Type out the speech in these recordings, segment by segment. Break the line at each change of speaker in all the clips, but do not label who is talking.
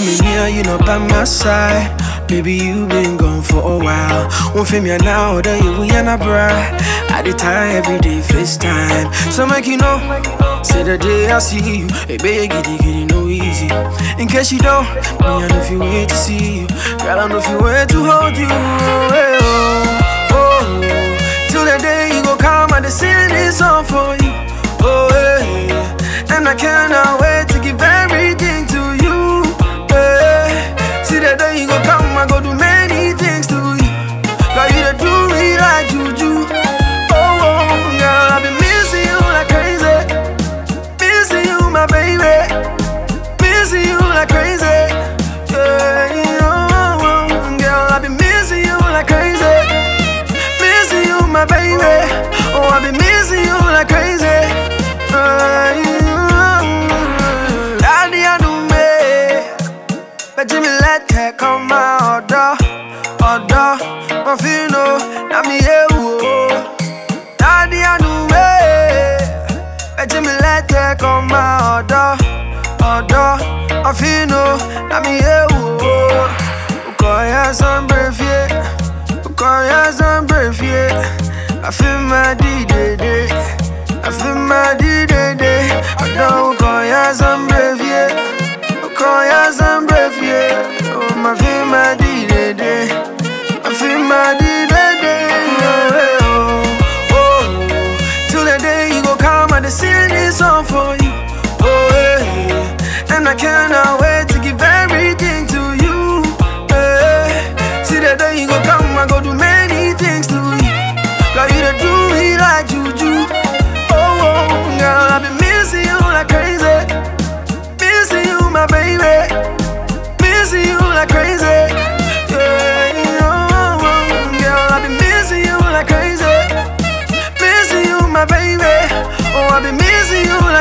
me near, you know, by my side. Baby, you been gone for a while. Won't feel me now, that you we na bra. I did time every day, FaceTime. So make you know, say the day I see you, hey baby, giddy giddy, no easy. In case you don't, me I know if you wait to see you, girl I know if you wait to hold you. Hey, oh, oh, till the day you go come and they sing this song for you. Oh, hey, and I cannot wait that come my order. Order. My feel no. Now me, yeah, whoa. Ukoya some brave, yeah. Ukoya some brave, yeah. I feel my D-Day-Day. I song for you. Oh, yeah. And I cannot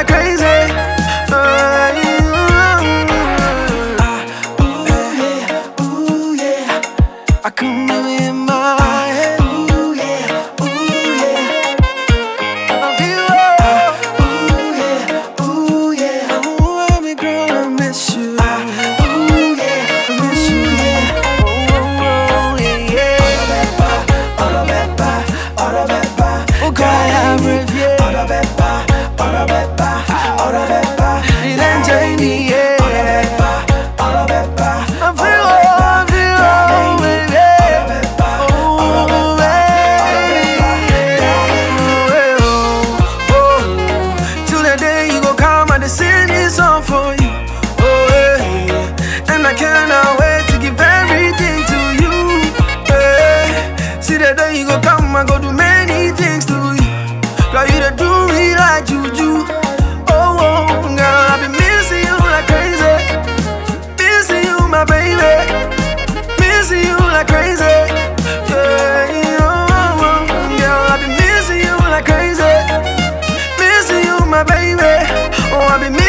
crazy. See the day you go come, I go do many things to you. Girl, you the do me like you do. Oh, oh, girl, I be missing you like crazy. Missing you, my baby. Missing you like crazy. Yeah, oh, oh girl, I be missing you like crazy. Missing you, my baby. Oh, I be missing